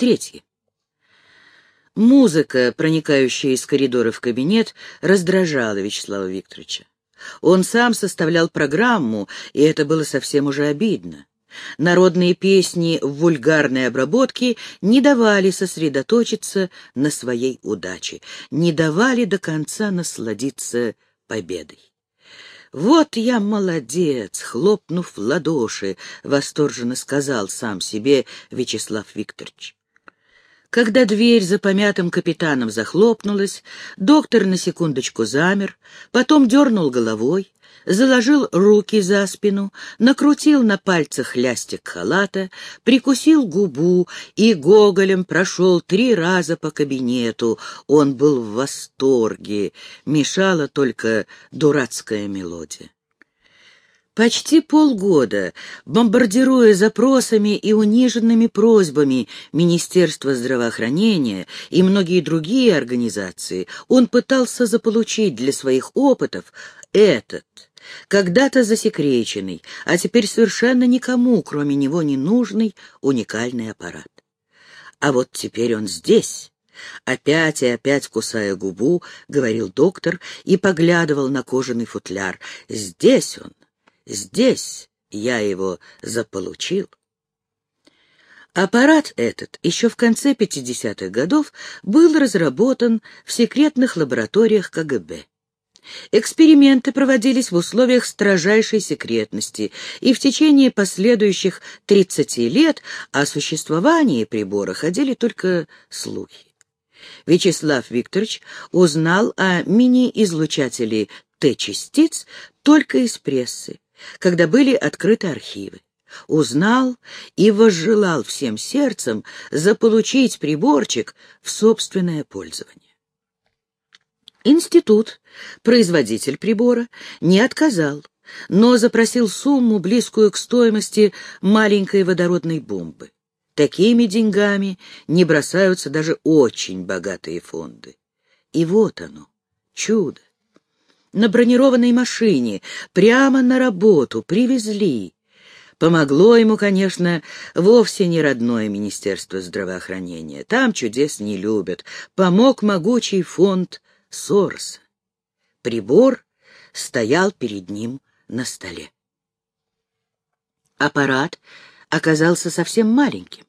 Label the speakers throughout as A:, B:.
A: Третье. Музыка, проникающая из коридора в кабинет, раздражала Вячеслава Викторовича. Он сам составлял программу, и это было совсем уже обидно. Народные песни в вульгарной обработке не давали сосредоточиться на своей удаче, не давали до конца насладиться победой. «Вот я молодец!» — хлопнув в ладоши, восторженно сказал сам себе Вячеслав Викторович. Когда дверь за помятым капитаном захлопнулась, доктор на секундочку замер, потом дернул головой, заложил руки за спину, накрутил на пальцах лястик халата, прикусил губу и гоголем прошел три раза по кабинету. Он был в восторге, мешала только дурацкая мелодия. Почти полгода, бомбардируя запросами и униженными просьбами Министерства здравоохранения и многие другие организации, он пытался заполучить для своих опытов этот, когда-то засекреченный, а теперь совершенно никому, кроме него, не нужный уникальный аппарат. А вот теперь он здесь. Опять и опять, кусая губу, говорил доктор и поглядывал на кожаный футляр. Здесь он, здесь я его заполучил. Аппарат этот еще в конце 50-х годов был разработан в секретных лабораториях КГБ. Эксперименты проводились в условиях строжайшей секретности, и в течение последующих 30 лет о существовании прибора ходили только слухи. Вячеслав Викторович узнал о мини-излучателе Т-частиц только из прессы, когда были открыты архивы. Узнал и возжелал всем сердцем заполучить приборчик в собственное пользование. Институт, производитель прибора, не отказал, но запросил сумму, близкую к стоимости маленькой водородной бомбы. Такими деньгами не бросаются даже очень богатые фонды. И вот оно, чудо. На бронированной машине, прямо на работу, привезли. Помогло ему, конечно, вовсе не родное Министерство здравоохранения. Там чудес не любят. Помог могучий фонд Сорс. Прибор стоял перед ним на столе. Аппарат оказался совсем маленьким.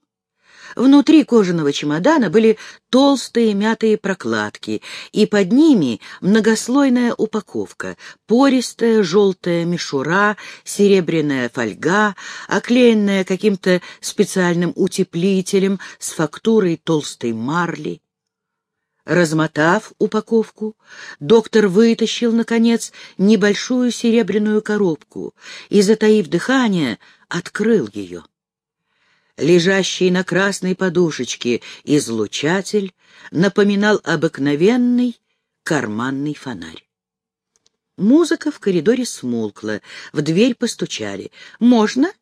A: Внутри кожаного чемодана были толстые мятые прокладки, и под ними многослойная упаковка, пористая желтая мишура, серебряная фольга, оклеенная каким-то специальным утеплителем с фактурой толстой марли. Размотав упаковку, доктор вытащил, наконец, небольшую серебряную коробку и, затаив дыхание, открыл ее. Лежащий на красной подушечке излучатель напоминал обыкновенный карманный фонарь. Музыка в коридоре смолкла, в дверь постучали. «Можно?»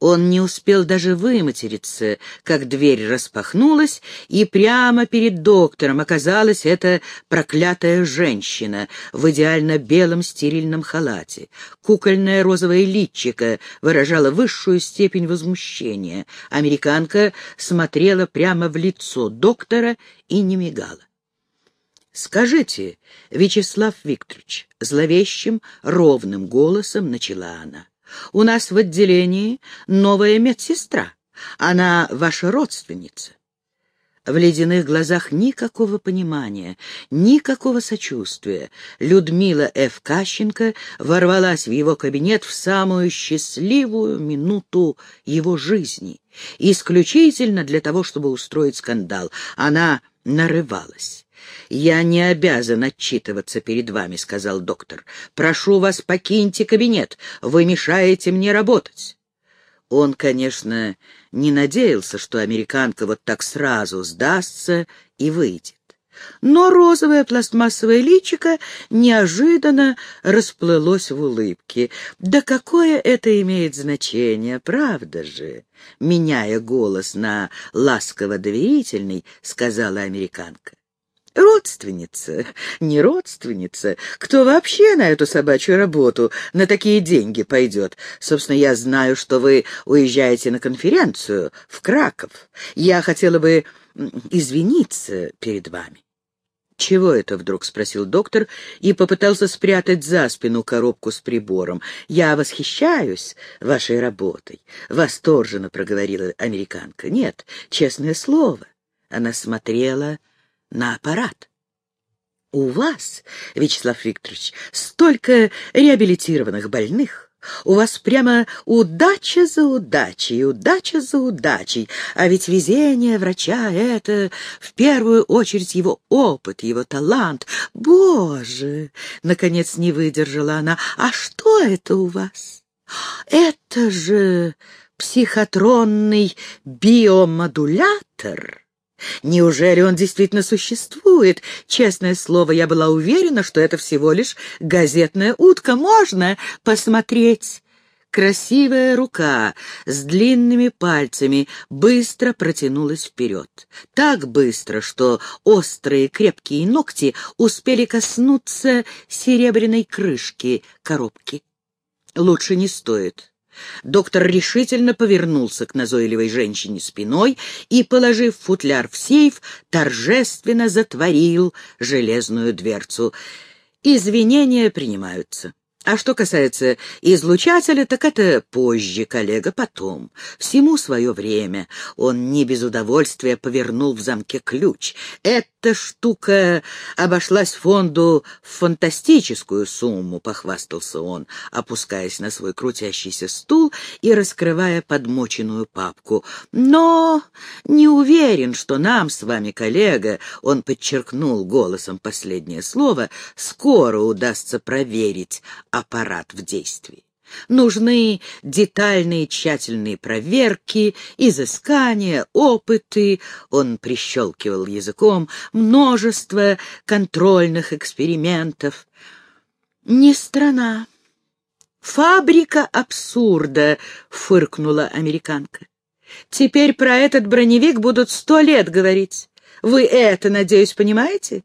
A: Он не успел даже выматериться, как дверь распахнулась, и прямо перед доктором оказалась эта проклятая женщина в идеально белом стерильном халате. Кукольное розовое личико выражало высшую степень возмущения. Американка смотрела прямо в лицо доктора и не мигала. «Скажите, Вячеслав Викторович», — зловещим, ровным голосом начала она, — у нас в отделении новая медсестра. Она ваша родственница. В ледяных глазах никакого понимания, никакого сочувствия. Людмила Ф. Кащенко ворвалась в его кабинет в самую счастливую минуту его жизни, исключительно для того, чтобы устроить скандал. Она нарывалась. «Я не обязан отчитываться перед вами», — сказал доктор. «Прошу вас, покиньте кабинет. Вы мешаете мне работать». Он, конечно, не надеялся, что американка вот так сразу сдастся и выйдет. Но розовое пластмассовое личико неожиданно расплылось в улыбке. «Да какое это имеет значение, правда же?» Меняя голос на ласково-доверительный, сказала американка. Родственница, не родственница. Кто вообще на эту собачью работу на такие деньги пойдет? Собственно, я знаю, что вы уезжаете на конференцию в Краков. Я хотела бы извиниться перед вами. «Чего это вдруг?» — спросил доктор и попытался спрятать за спину коробку с прибором. «Я восхищаюсь вашей работой», — восторженно проговорила американка. «Нет, честное слово». Она смотрела на аппарат. «У вас, Вячеслав Викторович, столько реабилитированных больных. У вас прямо удача за удачей, удача за удачей. А ведь везение врача — это в первую очередь его опыт, его талант. Боже!» — наконец не выдержала она. «А что это у вас? Это же психотронный биомодулятор». Неужели он действительно существует? Честное слово, я была уверена, что это всего лишь газетная утка. Можно посмотреть? Красивая рука с длинными пальцами быстро протянулась вперед. Так быстро, что острые крепкие ногти успели коснуться серебряной крышки коробки. Лучше не стоит. Доктор решительно повернулся к назойливой женщине спиной и, положив футляр в сейф, торжественно затворил железную дверцу. «Извинения принимаются». А что касается излучателя, так это позже, коллега, потом. Всему свое время. Он не без удовольствия повернул в замке ключ. Эта штука обошлась фонду в фантастическую сумму, похвастался он, опускаясь на свой крутящийся стул и раскрывая подмоченную папку. Но не уверен, что нам с вами, коллега, он подчеркнул голосом последнее слово, скоро удастся проверить, аппарат в действии. Нужны детальные тщательные проверки, изыскания, опыты, он прищелкивал языком, множество контрольных экспериментов. Не страна. Фабрика абсурда, фыркнула американка. Теперь про этот броневик будут сто лет говорить. Вы это, надеюсь, понимаете?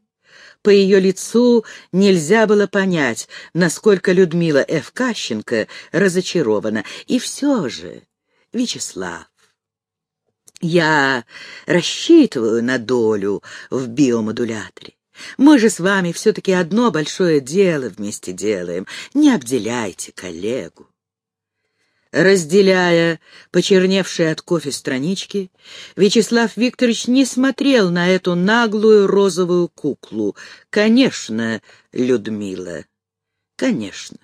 A: По ее лицу нельзя было понять, насколько Людмила Ф. Кащенко разочарована. И все же, Вячеслав, я рассчитываю на долю в биомодуляторе. Мы же с вами все-таки одно большое дело вместе делаем. Не обделяйте коллегу. Разделяя почерневшие от кофе странички, Вячеслав Викторович не смотрел на эту наглую розовую куклу. Конечно, Людмила, конечно.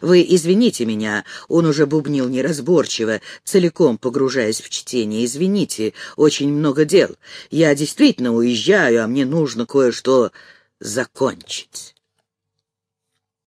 A: Вы извините меня, он уже бубнил неразборчиво, целиком погружаясь в чтение. Извините, очень много дел. Я действительно уезжаю, а мне нужно кое-что закончить.